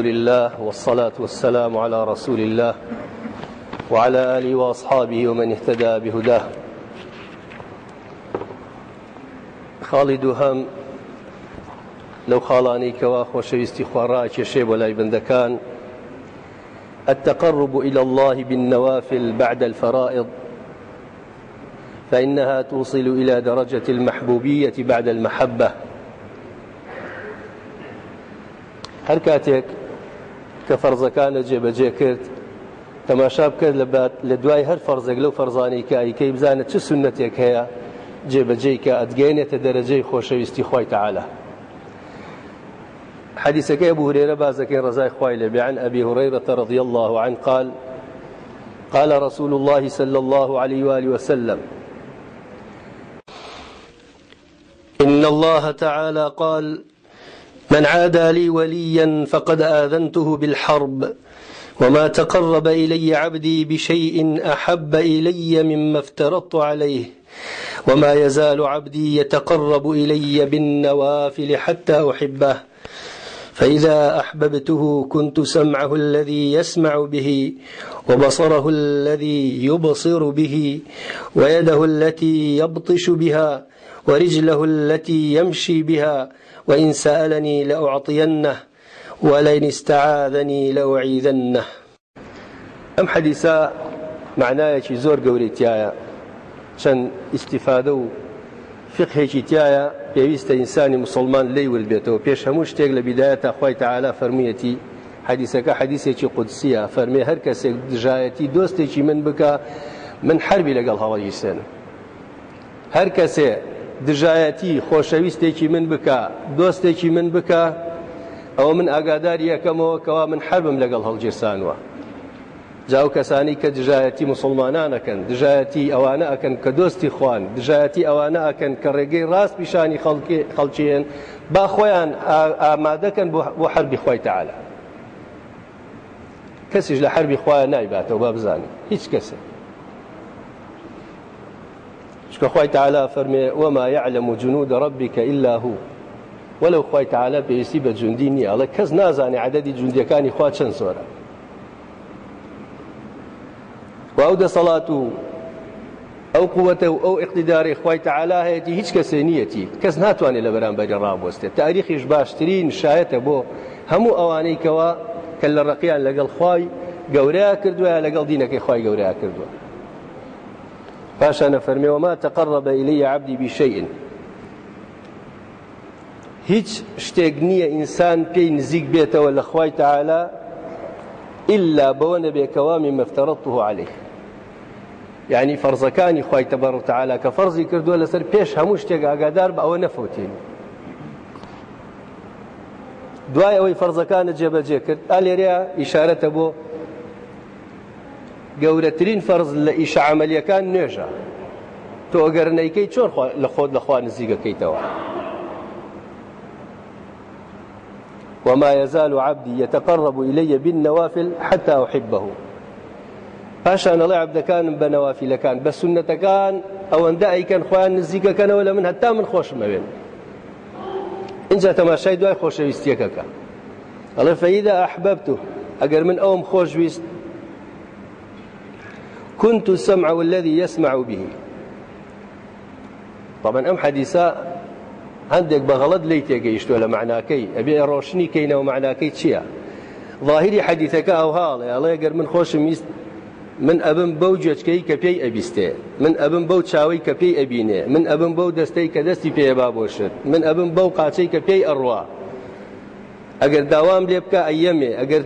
لله والصلاة والسلام على رسول الله وعلى آله وأصحابه ومن اهتدى بهداه. خالد هەم لەو خاڵانی کەوا خۆشەویستی خوارا کێشێ بۆ لای بندەکان التقرب إلى الله بالنوافل بعد الفرائض فإنها توصل إلى درجة المحبوبية بعد المحبة. هەر کاتێک کە فەرزەکانە جێبەجێ کرد. تەماشا بکرد لە دوای هەر فەرزێک لەو فەرزانی کە ئایکەی بزانە چه سنتێک هەیە جێبەجێی کە ئەدگەێنێتە دەرەجەی خۆشەویستی خۆی تعاالە حديثك أبو هريرة بازك رزاي خويل عن أبي هريرة رضي الله عنه قال قال رسول الله صلى الله عليه وآله وسلم إن الله تعالى قال من عادى لي وليا فقد آذنته بالحرب وما تقرب إلي عبدي بشيء أحب إلي مما افترضت عليه وما يزال عبدي يتقرب إلي بالنوافل حتى أحبه. فإذا أحببته كنت سمعه الذي يسمع به وبصره الذي يبصر به ويده التي يبطش بها ورجله التي يمشي بها وإن سألني لأعطينه ولئن استعاذني لأعيذنه. ئەم حەدیسا معنایەکی زۆر گەورەتیایە چەند ئیسیفادە و فقهێکی تایە پێویستە ئینسانی مسلمان لی ول بێتەوە پێش هەموو شتێک لە بیدایەتە خی تعالا فەرمیەتی حەدیسەکە حەدیسێکی قودسیە فەرمێ هەر کەسێک دژایەتی دۆستێکی من بکە من حربی لەگەڵ هەڵی سێن هەر کەسێ دژایەتی خۆشەویستێکی من بکە دۆستێکی من بکە ئەوە من ئاگاداری یەکەمەوە کەوا من حربم لەگەڵ هەڵگیرسانوە. جاو کەسانی کە دژایەتی مسلمانانەکەن دژایەتی ئەوانە ئەکەن کە دۆستی خوان دژایەتی ئەوانە ئەکەن کە ڕێگەی ڕاست پیشانی خەڵکیێن با خۆیان ئامادەکەن بۆ حربی خۆی تەعاالە کەسیش لە حربی خۆیان نایباتەوە با بزانێت هیچ کەسێ چکە خۆی تعالا فەرمێ وما يعلم جنود ربك إلا هو. وەلو خۆی تعالا پێویستی بە جوندی نییە ئەڵە کەس نازانێ عدەدی جوندەکانی خوا چەند سۆرە و ئەو دەسەڵات و ئەو قووەتە و ئەو اقتیداری خی تەعالا هەیەی هیچ کەسێ نیەتی کەس ناتوانێت لە بەرامبەری ڕابوەستێت. تاریخیش باشترین شایەتە بۆ هەموو ئەوانەی کەەوە کە لە ڕقیان لەگەڵ خی گەورەیە کردووە لەگەڵ دینەکەی خی گەورەیە کردووە. پاشانە فەرمێوەما تەقڕب إلي عبدي بشيء. هیچ شتێک نییە ئینسان پێی نزیک بێتەوە لە خی تەعالا إلا بەوە نەبێکەوە من مفترضته عليه. یعنی فەرزەکانی خی تعالا کە فەرزی کردووە لەسەر پێش هەموو شتێک ئاگادار بە ئەوە نەفوتین. دوای ئەوەی فەرزەکانە جێبەجێ کرد. ئالێریا ئیشارەتە بۆ گەورەترین فەرز لە ئیشە عملیەکان نوێژە. تۆ ئەگەرنەیکەی چۆن لە خۆت لەخوا نزیگەکەیتەوە وما يزال عبدي يتقرب إلي بالنوافل حتى أحبه. پاشان ئەڵێ عبدەکانم بە نەوافیلەکان بە سنەتەکان ئەوەندە ئەیکەن خۆیان نزیکەکەنەوە لە من هەتا من خۆشمەوێن اینجا تەماشای دوای خۆشەویستیەکەکە. ئەڵێ فەیدا ئەحبەبت ئەگەر من ئەوم خۆشویست كنت السمع الذي يسمع به. طبعا حەدیسا هەندێک بەغەڵت لی تێگەیشتووە لە معناکەی ئەبێ ڕۆشنی کەینەوە معناکەی چییە ظاهری حەدیثەکە ئەو هاڵێ ئەڵێ گەر من خۆشم ویست من ئەبم بەو جێچکەی کە پێی من ئەبم بەو چاوی کە پێی من ئەبم بەو دەستەی کە دەستی پێ من ئەبم بەو قاچەی کە پێی ئەڕوا ئەگەر داوام لێ بکە ئەیەمێ ئەگەر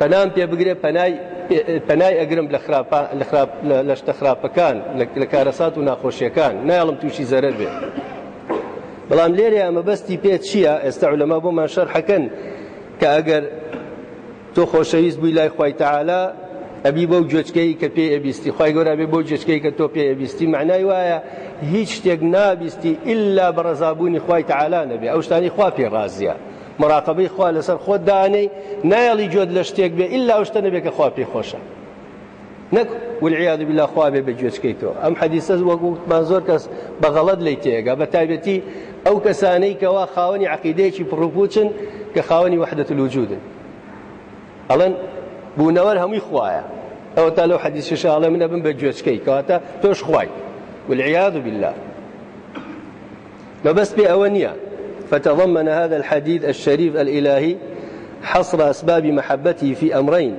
پەنام پێ پەنای ئەگرم لە شتە خراپەکان لە کارەسات و ناخۆشیەکان. ناڵم تووشی زەرەر بێ. بەڵام لێرە ئەمە بەستی پێ چییە؟ ئێستا لەما بۆمان شەر حەکەن کە ئەگەر تۆ خۆشەویست بووی لای خی تەعالا ئەبی بەو جۆچکەی کە پێ ئەبیستی. خی گەۆرا بێ بۆ جۆچکەی کە تۆ پێ ئەبیستی. معنای وایە هیچ شتێک نابیستی ئللا بە ڕزابوونی خی تەعالا نەبێ. ئەو شتانی خوا پێ ڕازیە. مراقبەی خوا لەسەر خۆت دانەی نایەڵی جۆت لە شتێک بێ ئللا شتە نەبێت کە خوا پێ خۆشە نەک والعیاذ بالله خوا بێ بە گوێچکەیتەوە ئەم حەدیسە وەکومان زۆر کەس بەغەڵەت لی تێگا. بە تایبەتی ئەو کەسانەی کەوا خاوەنی عقیدەیەکی پڕوپوچن کە خاوەنی وحدەت الوجودن ئەڵەن بوونەوەر هەمووی خوایە. ئەوە تا لەو حەدیث شاڵە منە بم بە گوێچکەی کەواتە تۆش خوای. والعياذ بالله. ما بس بأونية فتضمن هذا الحديث الشريف الإلهي حصر أسباب محبته في أمرين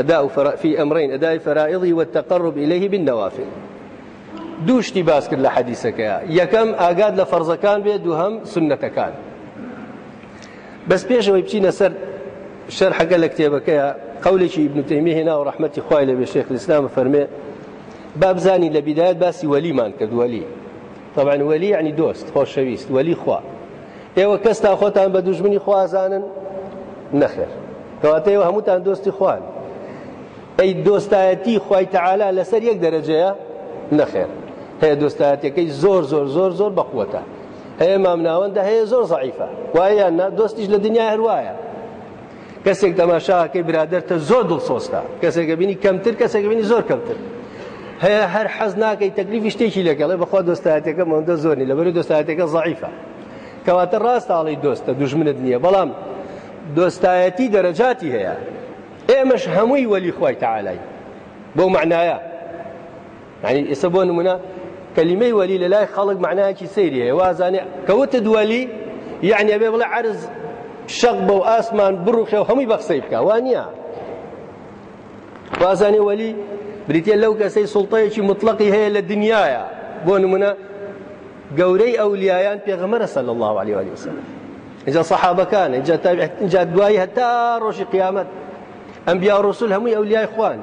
أداء في أمرين أداء فرائضه والتقرب إليه بالنوافل. دوشتی باس کرد لە حەدیسەکەیە یەکەم ئاگاد لە فەرزەکان بێت و هەم سنەتەکان بەس پێشەوەی بچینە سەر شەرحەکە لە کتێبەکەیە قولێکی ابن تەیمی هێنا و ڕەحمەتی خوای لە بێ شێخ الإسلام فەرمێ بابزانی لە بیدایەت باسی وەلیمان کرد وەلی. طبعا وەلی یعنی دۆست خۆشەویست وەلی خوا. ئێوە کەستا خۆتان بە دوژمنی خوازانن؟ نەخێر. کەواتە ئێوە هەمووتان دۆستی خوان. ئەی دۆستایەتی خوای تەعالا لەسەر یەک دەرەجەیە؟ نەخێر. هەیە دۆستایەتەکەی زۆر زۆر زۆر زۆر بەقوتە هەیە مامناوەندە هەیە زۆر زعیفە وایە دۆستیش لە دنیا هەروایە. کەسێک تەماشاکەی برادرتە زۆر دڵسۆستا کەسێکە بینی کەمتر کەسێک بینی زۆر کەمتر. هەیە هەر حەز ناکەی تەکلیفی شتێکی لەگەڵێ بەخوا دۆستایەتەکە مەندە زۆرنی. لەبەر دۆستایەتەکە زعیفە کەواتە ڕاستاڵی دۆستە دوژمنت نییە. بەڵام دۆستایەتی دەرەجاتی هەیە. ئێمەش هەمووی وەلی خۆی تەعالای بۆ معنایە. يعني ئێستا بۆ نمونە کەلیمەی وەلی لە لای خەڵک معنایەکی سەیری هەیە. وازانێ کەوتە دووەلی یعنی ئەبێ بڵێ عرض شەق بەو ئاسمان بڕوخێ و هەمووی بەخسەی بکە. وانە وازانێ وەلی بریتە لەو کەسەی سوڵتەیەکی مطلقی هەیە لە دنیاە. بۆ نمونە گەورەی ئەولیایان پێغەمەرە صلی الله عليه وسلم. اینجا صحابەکان اینجا دوایی هەتا ڕۆژی قیامەت ئەمبیا ڕسول هەمووی ئەولیای خوان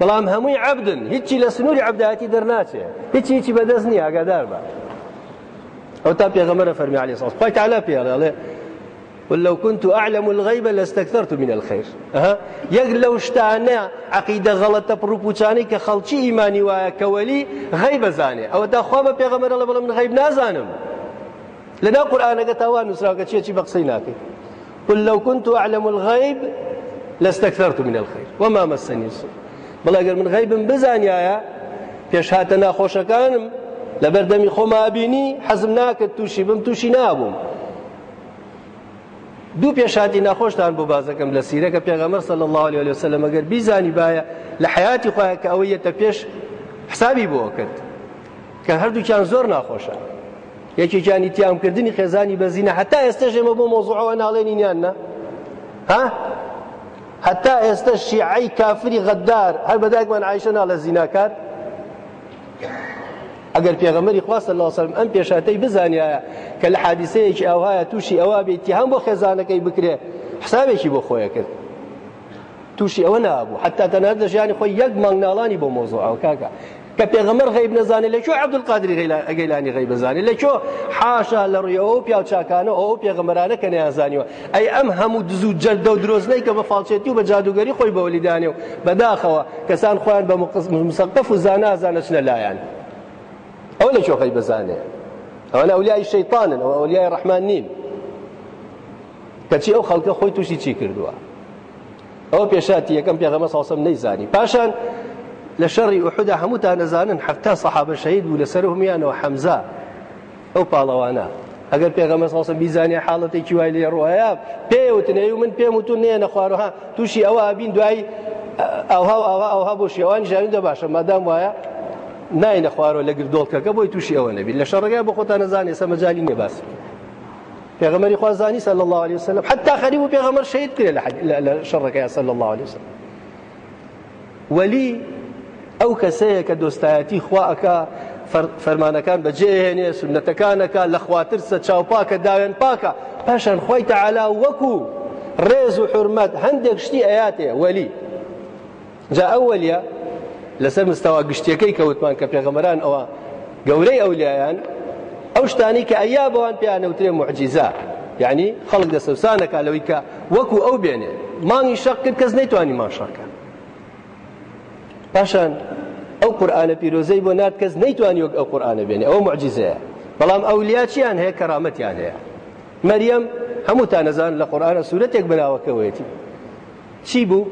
بەڵام هەمووی عبدن هیچی لە سنووری عبداتی دەرناچێ هیچی هیچی بەدەست نییە ئاگادار بە ئەو تا پێغەمەرە فەرمی عليه الصلاة والسلام. تعالى پێڵێ قل لو كنت أعلم الغيب لاستكثرت من الخير. أها؟ يقل لو اشتانا عقيدة غلطة بروبوتاني كخلشي إيماني ويا كولي غيب زاني. أو دا خواب بيغمر الله بلا من غيب نازانم. لنا قرآن قتوان نسراك تشي تشي بقصيناك قل لو كنت أعلم الغيب لاستكثرت من الخير. وما مسني السوء. بەڵێ گەر من غیبم بزانایە پێش هاتە ناخۆشەکانم لە بەردەمی خۆما بینی حەزم ناکرد تووشی بم تووشی نابووم دوو پێشاتی ناخۆشتان بۆ بازەکەم لە سیرەکە پێغەمەر صلی الله عليه وسلم ئەگەر بیزانی باە لە حیاتی خۆیان کە ئەوەی یەتە پێش حسابی بۆ کرد کە هەردووکیان زۆر ناخۆشە. یەکێکیانی تیامکردنی خێزانی بەزینە هەتا ئێستا ژێمە بۆ مۆزوعەوە ناڵێنی نیان نا؟ ها؟ حتا ئێستا شیعی کافری غەدار هەر بەدایکمان عیشە ناڵە زیناکات ئەگەر پێغەمەری خواستە لاسەرم ئەم پێشاتەی بزانایە کە لە حادیسەیەکی ئەوهایە تووشی ئەوە بێتی هەم بۆ خێزانەکەی بکرێ حسابێکی بۆ خۆیە کرد. تووشی ئەوە نابوو. حتا تەنات لە ژیانی خۆی یەک مانگ ناڵانی بۆ مۆزۆ ئەو کاکە. کە پێغەمەر غیب نەزانێت لە چۆ عەبدولقادری ئەگەیلانی غیب بزانێت لە چۆ حاشا لە ڕوویەوە پیاو چاکانە ئەو پێغەمەرانە کە نەیانزانیوە ئەی ئەم هەموو دزوو جەردە و درۆزنەی کە بە فاڵچێتی و بە جادوگەری خۆی بەوەلیدانێ و بەداخەوە. کەسان خۆیان بە مسەقف و زانازانە چنە ئەو لە چۆ غیب بزانێ ئەوە ئەولیای شەیطانن ئەو ئەولیای ڕەحمان نین کەچی ئەو خەڵکە خۆی تووشی چی کردووە ئەوە پێشاتی یەکەم پێغەمە ساوسم نەیزانی پاشان لە شەڕی ئوحدا هەمووتان نەزانن حتا سەحابە شەهید بوو لەسەر هەمیانەوە حەمزە ئەو پاڵەوانە ئەگەر پێغەمە ساوسم بیزانێ حاڵەتێکی وای لێ ڕواە پێوتنێ و من پێم وتون نێ نەخواروها تووشی ئەوە ئابین دوایی ئەوها ئەوها ئەوها بۆ شێوانی ژاویندە باشە مادام وایە ناینە خوارەوە لە گردۆڵکەکە بۆی تووشی ئەوە نەبی لە شەڕگای بۆ خۆتان نەزانێ سەمەجای نیە باسی پێغەمەری خوازانی صلی الله عليه وسلم. حتى خەریب و پێغەمەر شەهید کرێ لە شەڕەکەی صلی الله عليه وسلم. وەلی ئەو کەسەیە کە دۆستایەتی خواکە فەرمانەکان بەجێهێنێ سنەتەکانەکە لە خواترسە چاوپاکە داوێن پاکە. پاشان خۆی تەعالا وەکو ڕێز و حرمەت هەندێک شتی ئەیاتێ وەلی. جا ئەوەلیە لەسەر مستەوا گشتەکەی کەوتمان کە پێغەمەران ئەوە گەورەی ئەولیایان ئەو شتانی کە ئەیا بەوان پیانەوترێ معجیزا یعنی خەڵک دەسەوسانەکە لەوەی کە وەکو ئەو بێنێ. مانگی شەق کرد کەس نەیتوانی ماشەکە پاشان ئەو قورآانە پیرۆزەی بۆ نات کەس نەیتوانی وەک ئەو قورآانە بێنێ. ئەوە معجززەیە بەڵام ئەولیاچیان هەیە؟ کەرامەتیان هەیە. مەریەم هەموو تا نەزان لە قورآانە سوورەتێک بناوەکەوێتی. چی بوو؟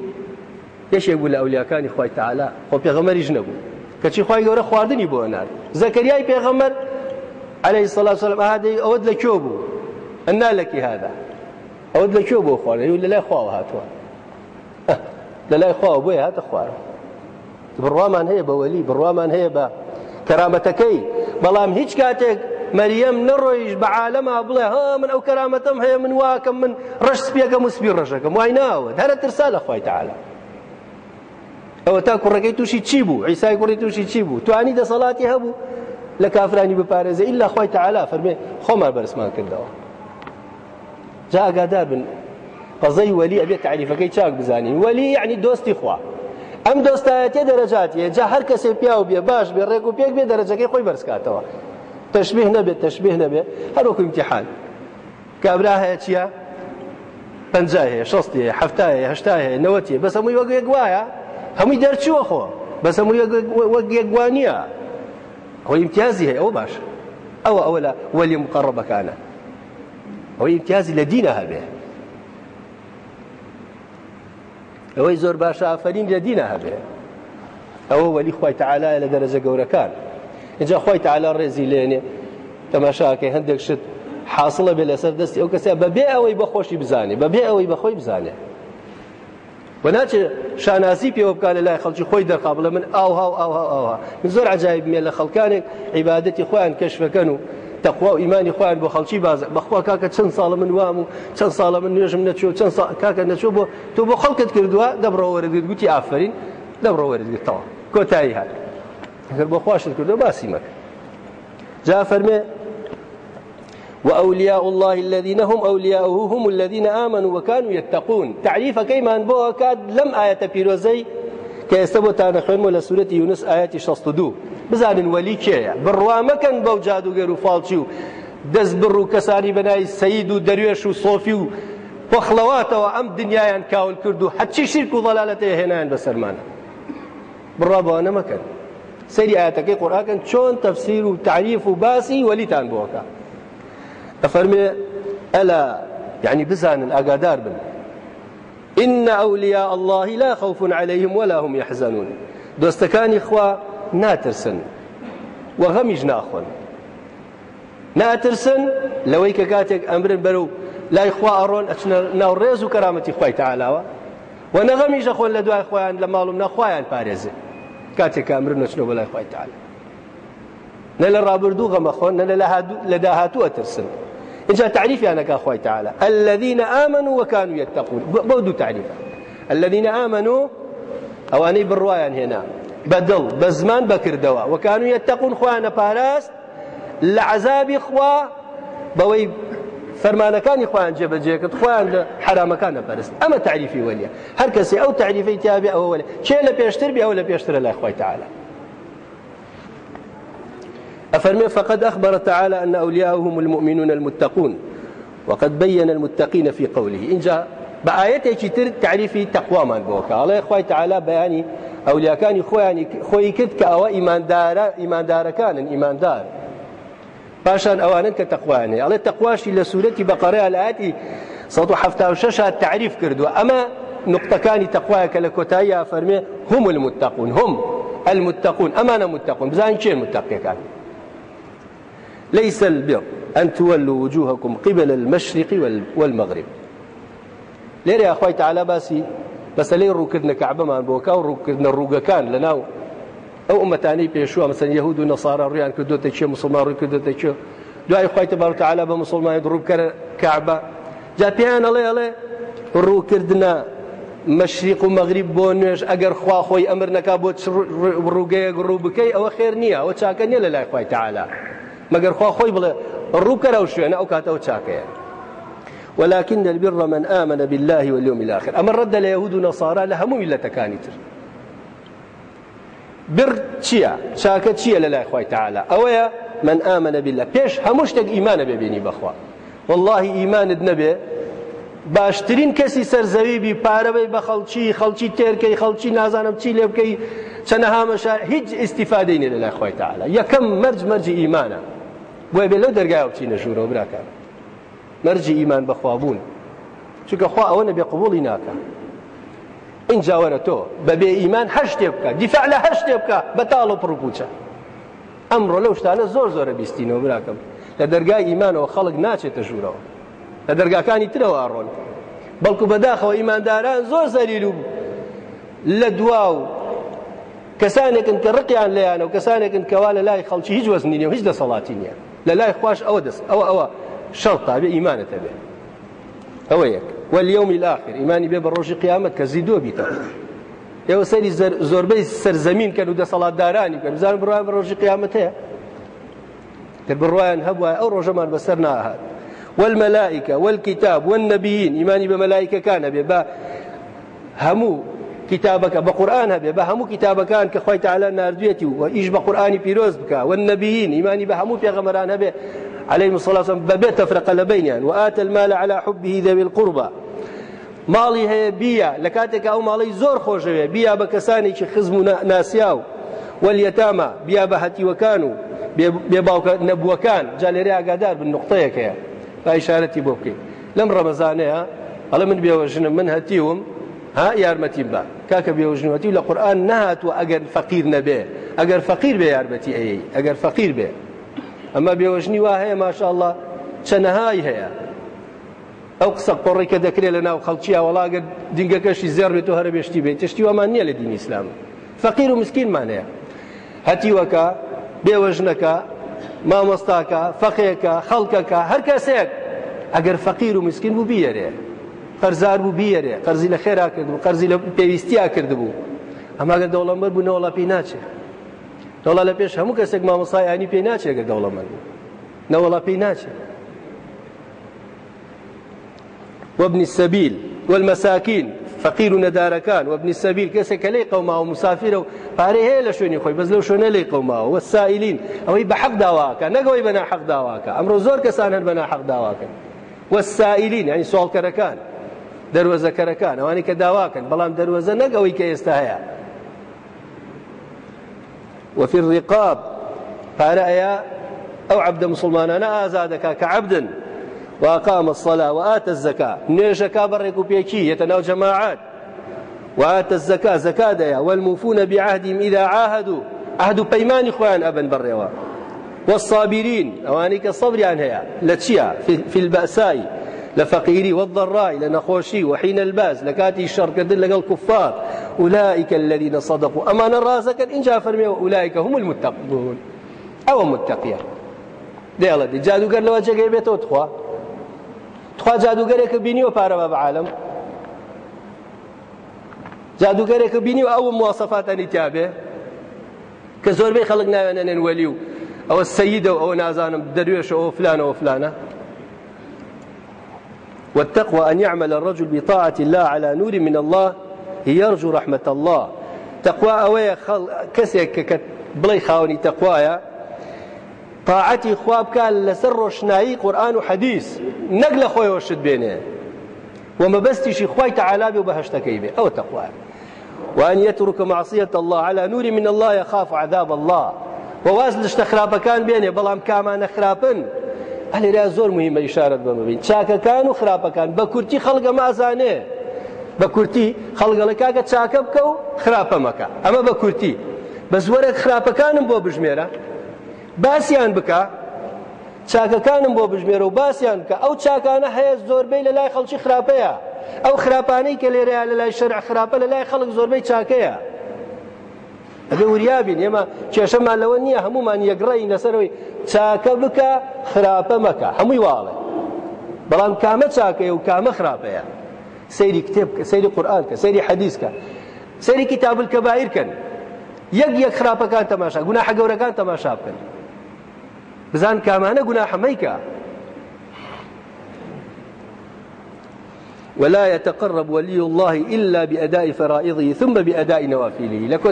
یەشێک بوو لە ئەولیاکانی خی تعالا خۆ پێغەمەریش نەبوو کەچی خی گەورە خواردنی بۆ نار زەکەریای پێغەمەر عليه الصلاة والسلام هذه أود لكيو بو أنا لك هذا أود لكيو بو خوارد؟ يقول لا خوا هاتوا لە لای خوا بۆیە هاتە خوارە بڕوامان هەیە بە وەلی بڕوامان هەیە بە کەرامەتەکەی. بەڵام هیچ مەریەم نەڕۆیش بە عالەما بڵێ ها من ئەو کەرامەتەم هەیە من واکەم من ڕەش سپێکەم و سپی ڕەشەکەم. وای ناوە هەرە ترسا لە خۆی تعالی ئەوە تا کوڕەکەی تووشی چی بوو عیسای کوڕی تووشی چی بوو توانی دەسەڵاتی هەبوو لە کافرانی بپارێزە ئیلا خۆی تعالا فەرمێ خۆمان بەرسمان کردەوە جا ئاگادار بن قەزەی وەلی ئەبێت تعریفەکەی چاک بزانین وەلی یعنی دۆستی خوا ئەم دۆستایەتێ دەرەجاتیە جا هەر کەسێ پیا و بێ باش بێ ڕێک و پێک بێ دەرەجەکەی خۆی بەرزکاتەوە تشبيه نەبێت تشبيه نەبێت هەروەکو امتحان. هەفتا هەیە هەشتا هەیە نەوەتی بەس هەمووی وەک یەک وایە دەرچووە خۆ بەس هەمووی وەک یەکوانیە. ئەوە امتیازی هەیە ئەوە باش. مقڕبەکانە ئەوە امتیازی لە دینە هەبێ. ئەوەی زۆر باشە ئافرین لە دینە هەبێ. ئەوە وەلی خی تعالایە لە دەرەجە گەورەکان. اینجا خی تعالا ڕێزی لێنێ. تەماشاکەی هەندێک شت حاصلە بێ لەسەر دەستی ئەو کەسە بەبێ ئەوەی بەخۆشی بزانێ بەبێ ئەوەی بەخۆی بزانێ. و ناچێ شانازی پێوە بکە لە لای خەڵکی خۆی دەرخا بڵێ من ئاو هاو ئاو ئاوها من زۆر عجایب مێ لە خەڵکانێک عیبادەتی خۆیان کەشفەکەن و تەخوا و ئیمانی خۆیان بۆ خەڵکی بازە. بەخوا کاکە چەند ساڵە من وام و چەند ساڵە من نوێژم نەچوە چەند کاکە نەچوە بۆ تۆ بۆ خەڵکت کردووە دەبڕەوەرەگرت گوتی ئافرین دەبڕەوەرەگرتەوە کۆتایی هات ئەگەر بۆ خواشت کردو باسی مەکە. جا فەرمێ وأولياء الله الذين هم أولياؤه هم الذين آمنوا وكانوا يتقون. تعريف كيما بو كاد لم آية بيروزي كيستبو تانا خوين ولا سورة يونس آيات 62 بزانن ولي كيا. بروامكن بو جادو غيرو دز برو كساني بناي سيد و درويش و صوفي و وخلواتەوە ئەم دنیایان کاول کردو حچی شرک و ضلالەتەیە هێنایان بەسەرمانە بڕابەوە نەمەکەن سەری ئاەتەکەی قڕاکەن چۆن تەفسیر و تعریف و ئەفەرمێ ئەلا يعني بزانن ئاگادار بن. إن أولياء الله لا خوف عليهم ولا هم يحزنون. دۆستەکانی خوا ناترسن وغەمیش ناخۆن ناترسن لەوەی کە کاتێک ئەمرن بەرەو لای خوا ئەڕۆن ئەچنە ناو ڕێز و کەرامەتی خی تاعالاوە و نەغەمیشە خۆن لە دوای خۆیان لە ماڵم نەخوایان پارێزێ کاتێک ئەمرن نەچنەوە نە لە ڕابردوو غەمەخۆن نە لە ترسن إنجا تعريف يعني كأخوي تعالى. الذين آمنوا وكانوا يتقون. بودو تعريف. الذين آمنوا أو أني بالرواية هنا بدل بزمان بكر دواء وكانوا يتقون خوانا باراست لعذاب خوا بوي فەرمانەکانی خۆیان جێبەجێکرد خۆیان لە حرامەکانە پەرست ئەمە تعریفی وەلیە هەر کەسی ئەو تعریفی تیاابێ ئەوە وەلێ چێ لە پێشتر بێ ئەو لە پێشترە لای خۆی تعاالە أفرمي؟ فقد أخبر تعالى أن أولياءه هم المؤمنون المتقون وقد بين المتقين في قوله. إن جاء بآياتي تر تعريفي تقوى من بوكا. الله إخوة تعالى بياني أولياء كان إخواني خوي كد كأوا إيمان دار إيمان دار كان إيمان دار. باشان أوانن كتقواني الله تقواشي لسورة بقرة الآيات صوت حفتا وششة تعريف كردوا أما نقطة كان تقواك لكوتايا فرمي هم المتقون هم المتقون. أما متقون. بزان شيء المتقين كان؟ ليس البر أن تولوا وجوهكم قبل المشرق والمغرب. ليري يا أخوي تعالى باسي بس ليه روكدنا كعبة ما بوكا وروكدنا الروقة كان لنا. أو أمتاني بيشوا مثلا يهود ونصارى ريان كدو تشي مسلمان ريان كدو تشي دعاء أخوي تبارك وتعالى بمسلمان يضرب كعبة. جاء بيان الله الله روكدنا مشرق و مغرب بۆ نوێژ ئەگەر خوا نەکا بۆ ڕووگەیە ڕوو بکەی ئەوە خێر نییە ئەوە چاکە نییە لە لای خی تعالا مەگەر خوا خۆی بڵێ ڕووکەرە و شوێنە ئەو کاتەوە چاکەیە. ولكن البر من آمن بالله واليوم الآخر. أما رد اليهود ونصارى لهم إلا تكانيتر بر چاکە چییە لە لای خی تعالا ئەوەیە من ئامنە بالله. پێش هەموو شتێک ئیمانە ببینی بەخوا والله ئیمانت نەبێ باشترین کەسی سەرزەویبی پارەبەی بە خەڵکی خەڵکی تێرکەی خەڵکی نازانم چی لێ بکەی چەنەهامەشە هیچ ئیسیفادەی نێ لە لای خۆی تعالا یەکەم مەرج مەرجی ئیمانە بۆیە بێ لەو دەرگای بچینە ژوورەوە براکان مەرجی ئیمان بەخوابوون چونکە خوا ئەوە نەبێ قبوڵی ناکە. اینجا وەرە تۆ بەبێ ئیمان هەر شتێ بکە دیفاع لە هەر شتێ بکە بە تاڵ و پڕپوچە ئەمڕۆ لەو شتانە زۆر زۆرە بیستینەوە براکەم. لە دەرگای ئیمانەوە خەڵک ناچێتە ژوورەوە. لە دەرگاکانی ترەوە ئاڕۆن. بەڵکو بەداخەوە ئیمانداران زۆر زەلیل و لە دوا و کەسانێکن کە ڕقیان لەیانە و کەسانێکن کەوا لە لای خەڵکی هیچ وەزنی نیە هیچ دەسەڵاتی نییە خوش ئەوە دەست ئەوە ئەوە شەڵتا بێ ئیمانەتە بێ ئەوە یەک واليوم الآخر إيماني بێ بە ڕۆژی قیامەت کە زیدۆ بیتەوە ئێوە سەری زۆربەی سەرزەمین کەن و دەسەڵاتدارانی کەن بزانم بڕای بە ڕۆژی قیامەت هەیە کە بڕواان هەبووە ئەو ڕۆژەمان بەسەر ناهات والملائكة والكتاب والنبيين إيماني بملائكة كان ببا همو كتابك بقرآن هبه بهمو كتابكان كخوي تعالى ناردويتي وإيش بقرآني بيروز بك والنبيين إيماني بهمو في غمران هبه عليهم الصلاة والسلام ببيت تفرق لبين يعني وآت المال على حبه ذوي القربى. ماڵی هەیە بیە. لە کاتێک ئەو ماڵی زۆر خۆشەوێ. بیا بە کەسانێکی خزم و ناسیا و وەلیەتامە بیا بە هەتیوەکان و بێ باوکە نەبووەکان. جا لێرە ئاگادار بن نقطەیەکەیە با ئیشارەتی بۆ بکەیت لەم ڕەمەزانەیە ئەڵە من هەتیوم ها یارمەتیم بە کاکە بێوژنوەتی لە قورآن نهاتوە ئەگەر فەقیر نەبێ ئەگەر فەقیر بێ یارمەتی ئەی ئەگەر فەقیر بێ ئەمە بێوەژنی وا هەیە ماشاءله چەنەهای هەیە ئەو قسە قۆڕی کە دەکرێت لە ناو خەڵکییا وڵاگە دینگەکەشی زێر بێت و هەرە بێشتی بێت تشتی ومان نییە لە دینی ئیسلام فەقیر و مسکینمان هەیە هەتیوەکە بێوەژنەکە مامۆستاکە فەقێکە خەڵکەکە هەر کەسێک ئەگەر فەقیر و مسکین بوو بیەرێ قەرزار بوو بیەرێ قەرزی لە خێرا کردبوو قەرزی لە پێویستیا کردبوو ئەماگە دەوڵەمەر بوو نەوەڵا پێی ناچێت دەوڵا لە پێش هەموو کەسێک مامۆسای ئانی پێی ناچێت گە دەوڵەمەند بوو نەوەڵا پێی ناچێت وابن السبيل والمساكين فقير نداركان وابن السبيل كسك لي قوما ومسافر لە شوێنی خۆی بەس لەو شوێنە لی قەوماوە وەسائلین ئەوەی بە حەق داواکە نەگەوەی بەنا حەق داواکە ئەمڕۆ زۆر کەسان هەن بەنا حەق داواکەن وەسائلین ینی سوالکەرەکان دەروەزەکەرەکان ئەوانی کە داواکەن بەڵام دەروەزە نەگەوەی کە ئێستا هەیە. وفي الرقاب پارە ئەیە ئەو عبدە مسلمانانە ئازادەکە کە عبدن وأقام الصلاة وآتى الزكاة. نيشكا بريكو بيكي يتناو جماعات وآتى الزكاة زكاة ديا والموفون بعهدهم إذا عاهدوا. عهدوا بيمان إخوان أبا بريوا والصابرين أوانيك الصبر عن هيا لتشيا في, في البأساء. لفقيري والضراء لنخوشي وحين الباس لكاتي الشر كدل لقى الكفار. أولئك الذين صدقوا. أمان الرازك إن جاء فرمي أولئك هم المتقون. أو متقيا. الله دي. جادو قال لو أجا قيبتو تخوا. تخوا جادو قال بيني وبارا بعالم. جادوگەرێکە بینی و ئەو موواسەفاتانی تیاابێ کە زۆربەی خەڵک ناوێنێن وەلی و ئەوە سەیدە و ئەوە نازانم دەروێشەوە فلانەوە فلانە. والتقوى أن يعمل الرجل بطاعة الله على نور من الله يرجو رحمة الله. تقوى أوي خل... كسيك بڵی خاوەنی تەخوایە طاعەتی خواب كان لەسەر ڕۆشنایی قورآن و حەدیث نەک لە خۆیەوە شت بێنێ ومەبەستیشی خوای تەعالا بێ و بەهشتەکەی بێ ئەوە تەخوایە وأن يترك معصية الله على نور من الله يخاف عذاب الله. وواز لشتە خراپەکان بێنێ بەڵام کامانە خراپن هەلێرا زۆر مهمە ئیشارەت بمەبین چاکەکان و خراپەکان. بە کورتی خەڵگە مازانێ. بە کورتی خەڵگەڵە کاکە چاکە بکە و خراپە مەکە. ئەمە بە کورتی. بە زوەرێک خراپەکانم بۆ بژمێرە. باسییان بکە. چاکەکانم بۆ بژمێرە و باسییان کە ئەو چاکانە هەیە زۆربەی لە لای خەڵکی خراپەیە. ئەو خراپانەی کە لێرەیە لە لای شەرع خراپە لە لای خەڵک زۆربەی چاکەیە. ئەبێ وریابین ئێمە کێشەمان لەوە نییە هەمومان یەکڕێی لەسەرەوەی چاکە بکە خراپە مەکە هەمووی واڵێ بەڵام کامە چاکەیە و کامە خراپەیە سەیری کتێب کە سەیری قورآن کە سەیری حەدیث کە سەیری کتاب الکەبائر کەن یەک یەک خراپەکان تەماشا گوناحە گەورەکان تەماشا بکەن بزان کامانە گوناحە مەیکە ولا يتقرب ولي الله إلا بأداء فرائضه ثم بأداء نوافله. لكو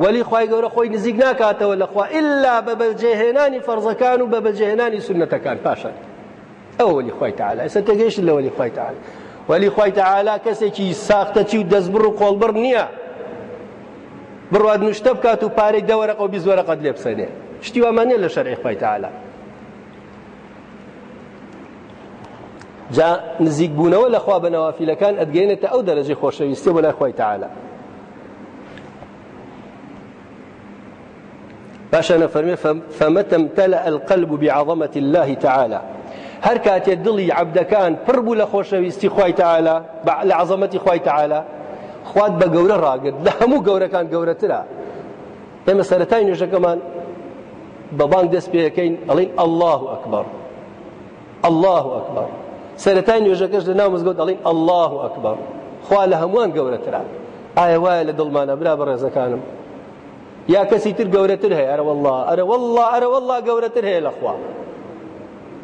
ولي خواهي قورا خوي نزيق ناكاته ولا خوا إلا ببجهنان فرزكان وببجهنان سنة كان باشا أو ولي خواهي تعالى ستقيش إلا ولي خواهي تعالى ولي خواهي تعالى كسيكي ساختتي ودزبر وقولبر نيا بڕواد نوشتە بکات و پارەی دەوەرەق و بیزوەرەقەت لێ بسەنێ شتی وامانێ لە شەرعی خۆی تعالی. جا نزیک بوونەوە لەخوا بە نەوافیلەکان ئەدگەێنێتە ئەو دەرەجەی خۆشەویستی بۆ لای خۆی تعالی. باشا نفرمي فمتى امتلأ القلب بعظمة الله تعالى؟ هر پڕ بوو لە خۆشەویستی خی تعالا لە عظەمەتی خی تعالا خوات بە گەورە ڕاگرت. لە هەموو گەورەکان گەورەترە. ئێمە سەرەتای نوێژەکەمان بە بانگ دەست پێەکەین ئەڵین الله ئەکبەر. الله ئەکبەر. سەرەتای نوێژەکەش لە ناو مزگەوت ئەڵین الله ئەکبەر. خوا لە هەمووان گەورەترە. ئایا وایە لە دڵمانە برا بە ڕێزەکانم. یا کەسی تر گەورەتر هەیە ئەرە والله ئەرە والله ئەرە والله گەورەتر هەیە لە خوا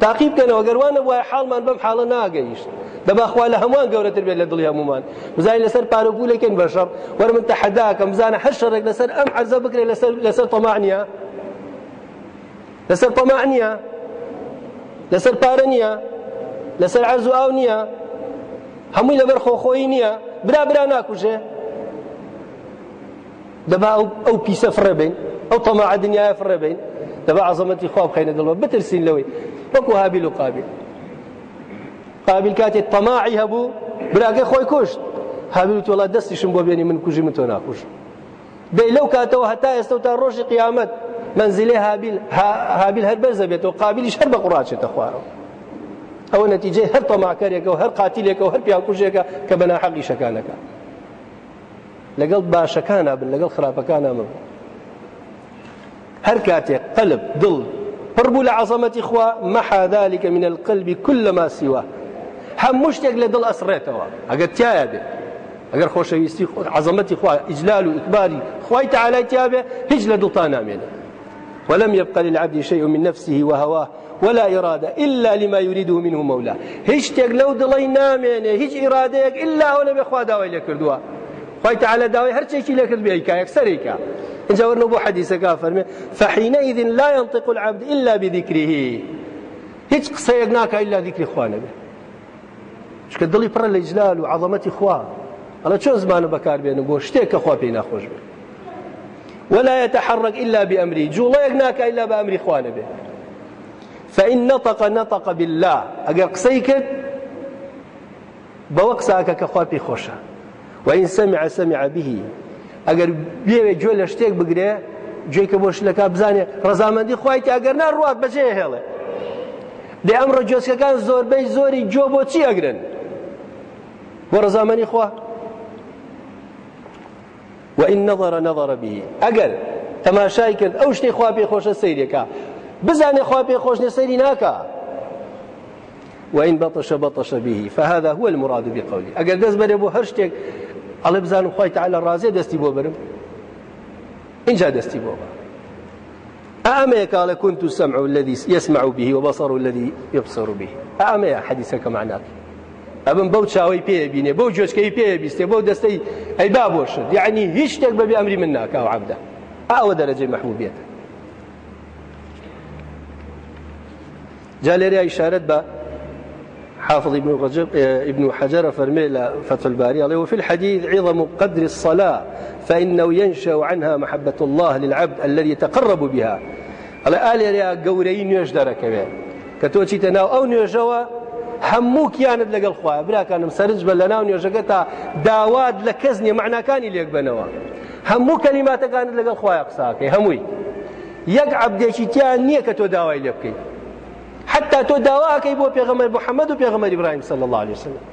تاقیب بکەنەوە گەروانە وایە حاڵمان بەم حاڵە ناگەیشت دەباخوا لە هەمووان گەورەتر بێت لە دڵی هەمومان بزانین لەسەر پارەپولێکن بەشەڕ وەرە من تەحەداکەم بزانە هەر شەڕێک لەسەر ئەم عەرزە بکرێت لەسەر لەسەر تەماع نییە لەسەر تەماع نییە لەسەر پارە نییە لەسەر عەرز و ئاو نییە هەمووی لەبەر خۆخۆیی نییە برا برا ناکوژێ دەبا ئەو پیسە فڕێ بین ئەو تەماع دنیاە فڕێ بین دەبا عەزەمەتی خوا بخەینە دڵەوە بترسین لەوەی وەکو هابیل و قابل قابل کاتێ تەماعی هەبوو براگەی خۆی کوشت هابیل وڵات دەستیشم بۆ بێنی من کوژی من تۆ ناکوش دەی لەو کاتەوە هەتا ئێستا تا ڕۆژی قیامەت منزلێ هابیل هابیل هەر بەرزە بێتەوە قابلیش هەر بە قوڕاچێتە خوارەوە ئەوە نەتیجەی هەر تەماکارێکە و هەر قاتیلێکە و هەر پیاکوژێکە لەگەڵ باشەکانە بن لەگەڵ خراپەکانە من هەر کاتێک قەلب دڵ پڕبوو لە عەزەمەتی خوا مەحا ذلك من القلب كل ما سواه. هەموو شتێک لە دڵ ئەسڕێتەوە ئەگەر تایە بێت ئەگەر خۆشەویستی عەزەمەتی خوا ئیجلال و ئیکباری خوای تعالی تیابێ ولم يبق للعبد شيء من نفسه وهواه ولا إرادة إلا لما يريده منه مولاه. شتێک لەو دڵی نامێنێ هیچ ئیرادەیەک إلا ئەو لەبێ خوا داوای لێ خوای تعالی داوای هەرچێکی لێ کرد بێ یەکسەرێکە اینجا ورنە بۆ حەدیثەکە فەرمێ فحينئذ لا ينطق العبد إلا بذكره. قسەیەک ناکە إلا ذكر خوا نەبێ چکە دڵی پڕە لە ئیجلال و عەظەمەتی خوا ئەڵە چۆن زمانە بەکاربێنم بۆ شتێک کە ولا يتحرك إلا بأمره. جوڵەیەک ناکە إلا بأمری خوا فإن نطق نطق بالله. ئەگەر قسەی کرد بەوە قساکە وإن سمع سمع به. ئەگەر بێوێ گوێ لە شتێک بگرێ گوێکە بۆ شلەکە بزانێ ڕزامەندی خوایتی ئەگەر ناڕوات بەجێ هێڵێ دێ ئەمڕۆ جۆسکەکان زۆربەی زۆری جۆ بۆ چی ئەگرن بۆ ڕزامەنی خوا. وإن نظر نظر به. ئەگەر تەماشای کرد. ئەو شتێک خوا پێ خۆشە سیرێکە بزانێ خوا خۆشنە سەیری ناکە وإن بطش بطش به. فهذا هو المراد بقوله. أجر دز بره بو هر شتێک ئەڵێ بزانم خی تعالى ڕازێ دەستی بۆ برم. اینجا دەستی بۆ ئەمەیە قال كنت السمع الذي يسمع به وبصر الذي يبصر به. ئەمەیە حەدیثەکە معنات ئەبم بەو چاوەی پێ بینێ بەو جۆچکەی پێ بیستێ بەو دەستەی ئەی با بۆشت یعنی هیچ شتێک بەبێ ئەمری من ناکاو عبدە ئەوە دەرەجەی محبوبیێتە جا لێرە ئیشارەت بە حافظ ابن رجب ابن حجر فرمي فتح الباري. عليه وفي الحديث عظم قدر الصلاة فإنه ينشأ عنها محبة الله للعبد الذي يتقرب بها. على آل يا قورين يجدرك به كتوشي تناو أو نيجوا هەموو کیانت لەگەڵ خخوای براکانم سەرنج بە لە ناو نوێژەکە تا داوات لە کەس نیە معناکانی لێک بنەوە هەموو کەلیماتەکانت لەگەڵ خخوای قساکەی هەمووی یەک عبدێکی تیان نییە کە تۆ داوای لێ بکەیت حتى تو داواکەی بۆ پێغەمەر محەممەد و پێغەمەر ئیبراهیم صلی الله عليه وسلم.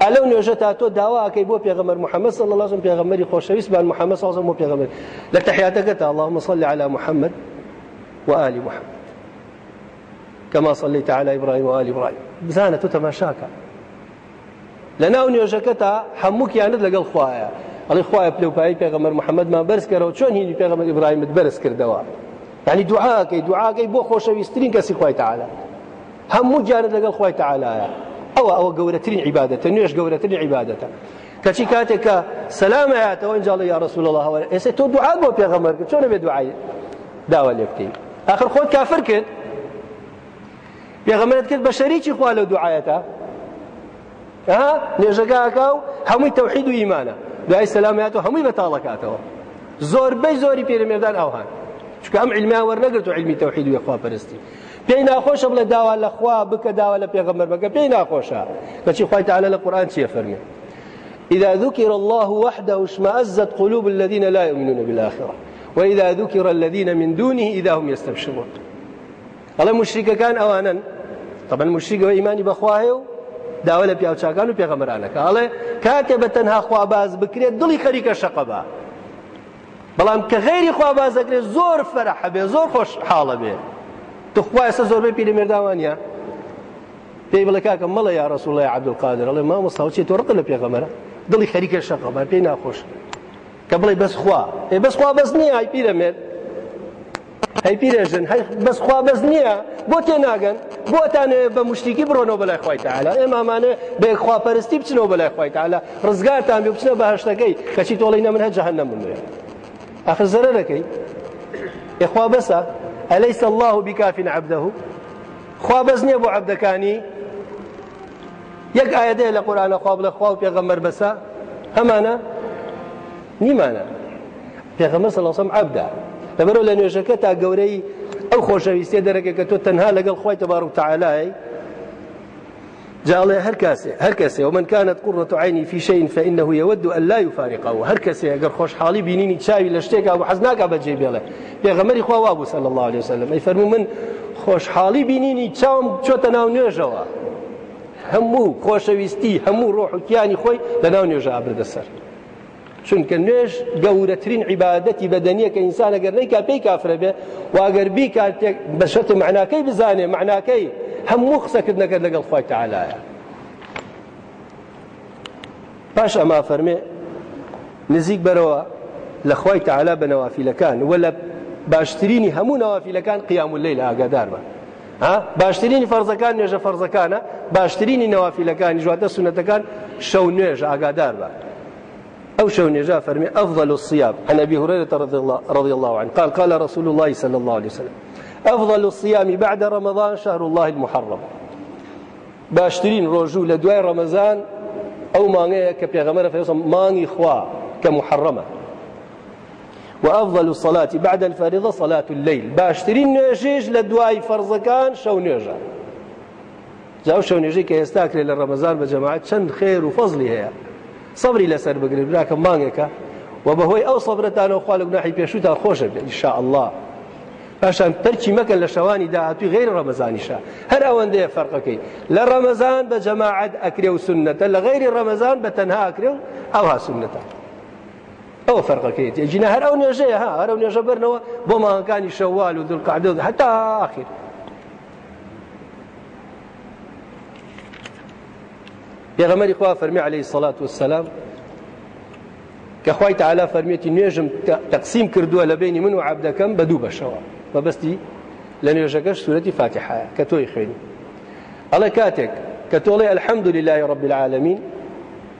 ئەلەو نوێژە تا تۆ داواکەی بۆ محەممەد صلی الله عليه وسلم پێغەمەری خۆشەویست بان محەممەد صلی الله عليه وسلم پێغەمەر لە تحیاتەکەت اللهم صل على محمد وآل محمد. كما صليت على إبراهيم وآل إبراهيم. بزانە تو تەماشاکە لە ناو نوێژەکەتا هەمووکیانت لەگەڵ خوایە ئەڵی خوایە پلوپایی پێغەمەر محەممەدمان بەرز کەرەوە چۆن هینی پێغەمەر ئیبراهیمت بەرز کردەوە يعني دعاءكي دعاءكي بو خۆشەویستترین کەسی خوای تعالی هەموو جارت لەگەڵ خوای تعالایە ئەوە ئەوە گەورەترین عیبادەتە نوێش گەورەترین عیبادەتە. کەچی کاتێک کە سەلامەیەتەوە ئەنجاڵی یا رسول الله هەوە ئێستا تۆ دوعات بۆ پێغەمبەر کرد چۆنە بێ دوعای داوا لێ بکەین آخر خۆت کافر کرد. پێغەمبەرت کرد بە شەریکی خوا لەو دوعایەتە ها نێژەکەکە و هەمووی تەوحید و ئیمانە دوای سەلامەیەت و هەمووی بەتاڵەکاتەوە زۆربەی زۆری پێرەمێردان ئەوهان. چکە ئەم علمیا وەرنەگرت و علمی تەوحید و خوا پەرستی. پێی ناخۆشە بڵێ داوا لە خوا بکە داوا لە پێغەمبەر بکە پێی ناخۆشە. کەچی خوای تعالی لە قورآن چیە فەرمێ؟ إذا ذكر الله وحده اشمأزت قلوب الذين لا يؤمنون بالآخرة. وإذا ذكر الذين من دونه إذا هم يستبشرون. الله مشرك كان أوانا طبعا مشرك وإيماني بخواه داوا لە پیاوچکان و پێغەمەرانەکە ئەڵێ کاتێ بە تەنها خواباز بکرێت دڵی خەریکە شەقەبا. بەڵام کە غێری خواباز دەکرێت زۆر فەرح بێ زۆر خۆش حاڵە بێ. تخوا ئێستا زۆربەی پیرەمێرداوانە پێی بڵێ کاکە مەڵە یا ڕسوڵی عبدولقادر ئەڵێ مامۆستا چێت تۆ ڕق لە پێغەمەرە؟ دڵی خەریکە شەقەبا پێی ناخۆش. کە بڵێ بەس خوا ێ بەس خوا ئای پیرەمێرد هەی پیرێژن بەس خوا بەس نییە. بۆ تێناگەن بۆتانێ بە مشتێکی بڕۆنەوە بەلای خی تعالا ئێمامانە بێ خواپەرستی بچنەوە بەلای خی تعالا ڕزگارتان بێ بچنە بە هەشتەکەی کەچی تۆڵی نەمن هە جەهەنەم بنوێ آخر زەرەرەکەی ئێخوا بەسە ئەلەیس الله بکاف عبده؟ خوا بەس نییە بۆ عبدەکانی یەک ئاەدەیە لە قورآانە خوا بڵە خوا و پێغەمەر بەسە هەمانە نیمانە پێغەمە سەڵسەم عبدا لەبەرەوە لە نوێژەکە تا گەورەی ئەو خۆشەویستێ دەرەکە کە تۆ تەنها لەگەڵ هەر کاسێ هەر کەسێ ومن كانت قرة عيني في شيء فإنه يود أن لا يفارقه. هەر کەسێ ئەگەر خۆشحاڵی بینینی چاوی لە شتێک و حەز ناکە بەجێ بێڵێ. پێغەمەری خوا وابوو صلى الله عليه وسلم. ئەی فەرموو من خۆشحاڵی بینینی چاوم چۆتە ناو نوێژەوە. هەموو خۆشەویستی هەموو ڕۆح و کیانی خۆی لە ناو نوێژە ئابردە سەر. چونکە نوێژ گەورەترین عیباەتی بەدەنیە کە ئینسان ئەگەر نیکا پێی کافرە بێ واگەر بی کاتێک بە شەت معناکەی بزانێ معناکەی هەموو قسەکردنەکە لەگەڵ خۆی تعالایە پاش ئەما فەرمێ نزیک بەرەوە لە خۆی تعالا بە نەوافیلەکان وە لە باشترینی هەموو نەوافیلەکان قیام و لەیل ئاگادار بە. باشترینی فەرزەکان نوێژە فەرزەکانە باشترینی نەوافیلەکانی ژواتە سونەتەکان شەو نوێژ ئاگادار بە. أو شو نجا فرمي أفضل الصيام. عن أبي هريرة رضي الله, رضي الله عنه. قال قال رسول الله صلى الله عليه وسلم أفضل الصيام بعد رمضان شهر الله المحرم. باشترين رجو لدواء رمضان أو مانغي كبيغمرة فيصم مانغي خوا كمحرمة. وأفضل الصلاة بعد الفريضة صلاة الليل. باشترين نجيج لدواء فرزكان شو نجا. جاو شو نجي كي يستاكل للرمضان بجماعة شن خير وفضلي هي. سەبری لەسەر بگرن براکە مانگێکە و بەهۆی ئەو سەبرەتانەوە خوا لە گوناحی پێشوتا خۆشە بێت ئینشاء الله پاشان پەرچی مەکەن لە شەوانی داهاتوی غیر ڕەمەزانیشە هەر ئەوەندەیە فەرقەکەی. لە ڕەمەزان بە جەماعەت ئەکرێ و سنەتە لە غیری ڕەمەزان بە تەنها ئەکرێ و ئەوها سنەتە. ئەو فەرقەکەی جینە هەر ئەو نوێژەیە ها هەر ئەو نوێژە بەرنەوە بۆ ماهەکانی شەوال و دڵقعدە هەتا ئاخیر پێغەمەری خوا فەرمی عليه الصلاة والسلام کە خوای تعالی فەرمیێتی نوێژم تەقسیم کردووە لە بینی من و عبدەکەم بە دوو بەشەوە بەبستی لە نوێژەکەش سوورەتی فاتحایە کە تۆی خوێنی ئەڵێ کاتێک کە تۆڵی الحەمد لله رب العالمین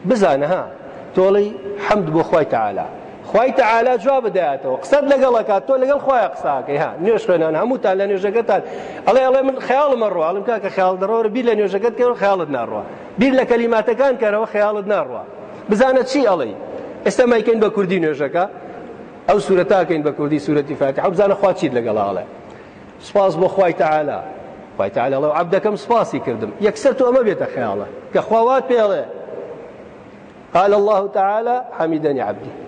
بزانە ها. تۆڵی حەمد بۆ خوای تعالی. خوای تعالی جواب بدایەتەوە قسەت لەگەڵەکات تۆ لەگەڵ خۆیان قساکەی ها. نوێش خوێنان هەمووتان لە نوێژەکەتان ئەڵێ ئەڵێ من خیاڵمە ڕوە ئەڵم کاکە خیاڵ دەڕۆرە بیر لە نوێژەکەت کەەوە خیاڵت ناڕوە بیر لە کەلیماتەکان کەرەوە خیاڵت ناڕوە بزانە چی ئەڵێ ئێستا مایکەین بە کوردی نوێژەکە ئەو سوورەتاکەین بە کوردی سوورەتی فاتحە بزانە خوا چیت لەگەڵاڵێ سپاس بۆ تعالی. خوای تعالی الله عبدەکەم سپاسی کردم. یەکسەر تو ئەمە بێتە خیاڵە کە خواوات پێڵێ قال الله تعالى حمدني عبدي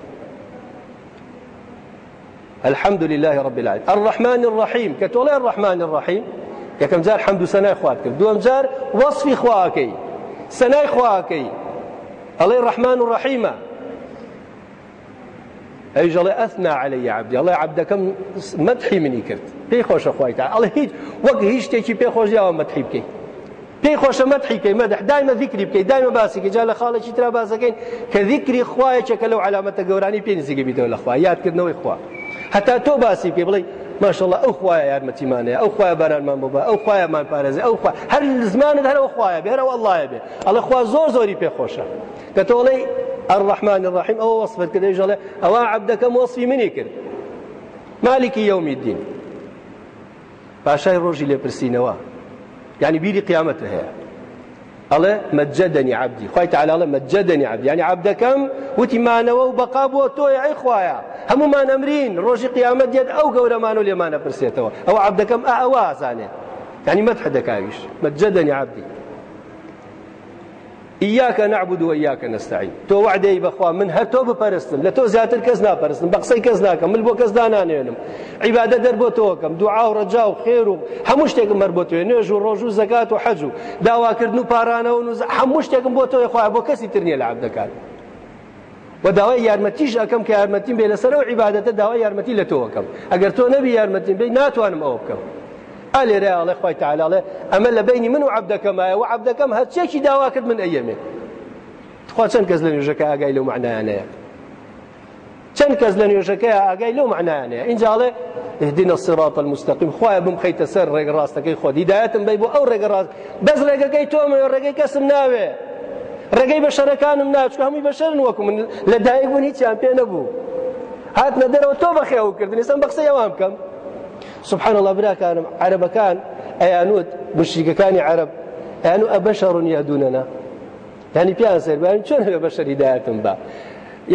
الحمد لله رب العالمين. الرحمن الرحيم. كتولي الرحمن الرحيم. یەکەم جار حەمد و سەنای خوات کرد دووەم جار وەصفی خواکەی سەنای خواکەی ئەڵێ ڕەحمان و ڕەحیمە ئەی ژەڵێ ئەثنا علي عبدی ئەڵێ عبدەکەم مەدحی منی کرد پێی خۆشە خوایتا ئەڵێ هیچ وەک هیچ شتێکی پێ خۆشیاوە مەدحی بکەی پێی خۆشە مەدحی کەی مەدح دایمە ذیکری بکەی دایمە باسیکە جا لە خاڵێکی ترا باسەکەین کە ذیکری خوایەکە لەو علامەتە گەورانی پێ نزیگە بیتەوە لە خوا یادکردنەوەی خوا. هەتا تۆ باسی پێ بڵێ ماشەڵە ئەو خوایە یارمەتیمانەیە ئەو خوایە بارانمان بۆ ئەو خوایەمان پارێزی ئەو هەر زمانت هەرەوە خوایە بێ هەرەوە ئەڵایە بێ ئەڵە خوا زۆر زۆری پێخۆشە کە تۆڵی الرحمن الرحیم ئەوە وەصفت کردی ژەڵێ ئەوە عەبدەکەم وەصفی منی کرد مالکی یومی الدین پاشای ڕۆژی لێپرسینەوە یعنی بیری قیامەتە هەیە ئەڵێ مەجدنی عبدی خی تعالی ئەڵێ مەجدنی عبدی ینی عبدەکەم وتی مانەوە و بەقا بۆ تۆی ئەی خوایە هەمومان ئەمرین. ڕۆژی قیامەت دێت ئەو گەورەمان و لێمانە پرسێتەوە. ئەو عبدەکەم ئەوە ئازانێت ینی مەدح دەکاویش مەجدنی عبدی إياك نعبد وإياك نستعين. تو وعدي بخوا من هر تو بپرستم لتو زیاتر کس ناپرستم بقصي کس ناکم مل بو عیبادە دەر بۆ تۆکەم. دوعا و ڕەجا و خێر و مربوط نوێژ و ڕۆژ و و حەج و داواکردن و پارانەوە و هەموو شتێکم بۆ تۆی خوا. بۆ کەسی تر نییە لە عبدەکان و داوای یارمەتیش ئەەکەم کە یارمەتیم بێ لەسەر و عیبادەتە داوای یارمەتی لە تۆکەم. ئەگەر تۆ نەبی یارمەتیم بێ ناتوانم ئەوە ئالێرە ئاڵێ خی تعالاڵێ ئەمە لە بینی من و عبدەکەمایە و عبدەکەم هەرچێکی داوا کرد من ئەیەمێ خوا چەند کەس لە نوێژەکە ئاگای لەو معنایانەیە چەند کەس لە نوێژەکەی ئاگای لەو معنایانەیە اینجاڵێ اهدنا الصراط المستقيم. خويا بم خيت سر ريق راستك خو هداية بي بو أو ريق راست بس ريق كي توم ريق كسم ناوي. ريق بشر كان مناچ هم بشر وكم. هیچیان پێ نەبوو هات تۆ بەخێو کردنی سم بەقسە ئەوام بکەم سبحان الله براکانم عربەکان ئەیانوت مشریکەکانی عرب. ئەیانو ئەبەشەڕون یادونەنا يعني سەر بەیان چۆن هەبێ بەشەر هیدایەتم بە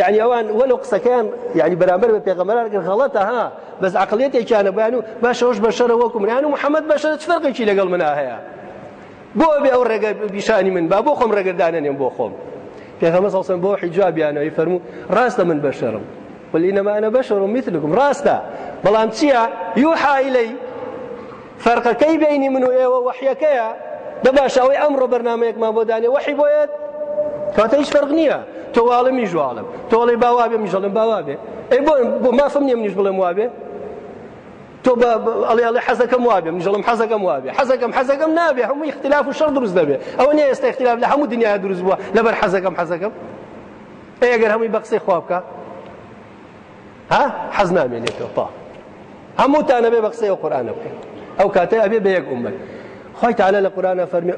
يعني ئەوان وەلو قسەکەیان يعني بەرامبەر بە پێغەمبەران غەڵەتە ها. بەس عقلێتێکیانە بەیان و باشەوەش بەشەرە وەکم یان و محەممەد بەشەر چ فەرقێکی لەگەڵ منا هەیە بۆ بێ ئەو ڕێگە بیشانی من با بۆ خۆم ڕێگەدانێنێم بۆ خۆم پێغەمە سەڵسم بۆ حیجابیانەوەی فەرموو ڕاستە من بەشەرم قل إنما أنا بشر مثلكم. راستا. بەڵام چییە یوحا إلي. فەرقەکەی بینی من و ئێوە وحیەکەیە دەباش ئەوەی ئەمڕۆ بەرنمەیەکمان بۆ دانێ وحی بۆیت کاتە هیچ فەرق نییە تۆ واڵمی ژواڵم تۆڵی باوا بێ میژەڵم باوا بێ ئەی بۆ بۆ مافم نییە منیش بڵێم وابێ تۆ ئەڵێ ئەڵێ حەزەکەم وابێ منژەڵم حەزەکەم وابێ حەزەکەم حەزەکەم نابێ هەموو اختلاف و شەڕ دروست دەبێ ئەوە نیە ئێستا اختلاف لە هەموو دنیا دروست بووە لەبەر حەزەکەم حەزەکەم ئەگەر هەمووی بە قسەی خوا بکە ها حەز نامێنێتەوە تا هەمووتانە بێ بە ئەو قورآانە بکەن ئەو کاتە ئەبێ بە یەک ئومەت خۆی تعالە لە قورآانە فەرمی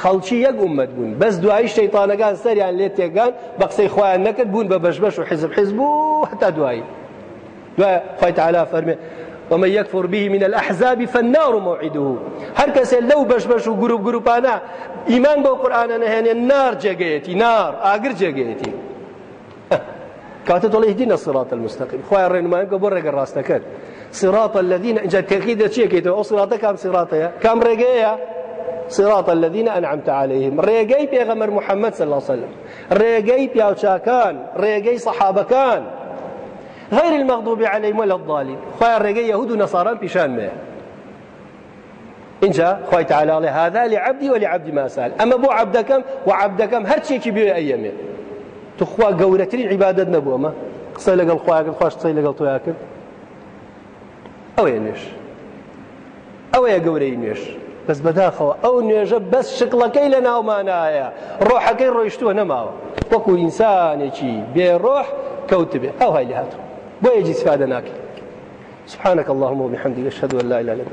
خەڵکی یەک ئومەت بوون بەس دوایی شەیتانەکان سەریان لێ تێگان بە قسەی خۆیان نەکرد بوون بە بەشبەش و حزب حزب بوو ومن يكفر به من الأحزاب فالنار موعده. هر کسی لو بش بش و گروپ گروپانا ایمان با قرآن نهێنێ نار جێگەیەتی نار ئاگر جێگەیەتی کاتە دڵی هدینا الصراط المستقيم. ڕێنمایان کە بۆ ڕێگە ڕاستەکەت صراط الذين جا تأكيد چیەکەیتەوە ئەو صراطە کام صراطەیە کام ڕێگەیە صراط الذين أنعمت عليهم. ريقي بيغمر محمد صلى الله عليه وسلم. ريقي بيوشاكان ريقي صحابكان غير المغضوب عليهم ولا الضالين خويا الرقي يهود ونصارى بشان ما إن جاء خوي تعالى هذا لعبدي ولعبدي ما سأل. أما بو عبدكم وعبدكم هر شيء كبير أيامه تخوا قولترين عبادة نبوة ما قصي لقل خواك خواش قصي لقل طوياك أو ينش أو يا قوري نيش بس بداخەوە ئەو نوێژە بەس شکڵەکەی لە ناومانایە. ڕۆحەکەی ڕۆیشتووە نەماوە. وەکو ئینسانێکی بێڕۆح کەوت بێ. ئەو هەی لە هاتوو بۆ یەجی سفادە ناکەی سبحانك اللهم وبحمدك أشهد أن لا إله إلا أنت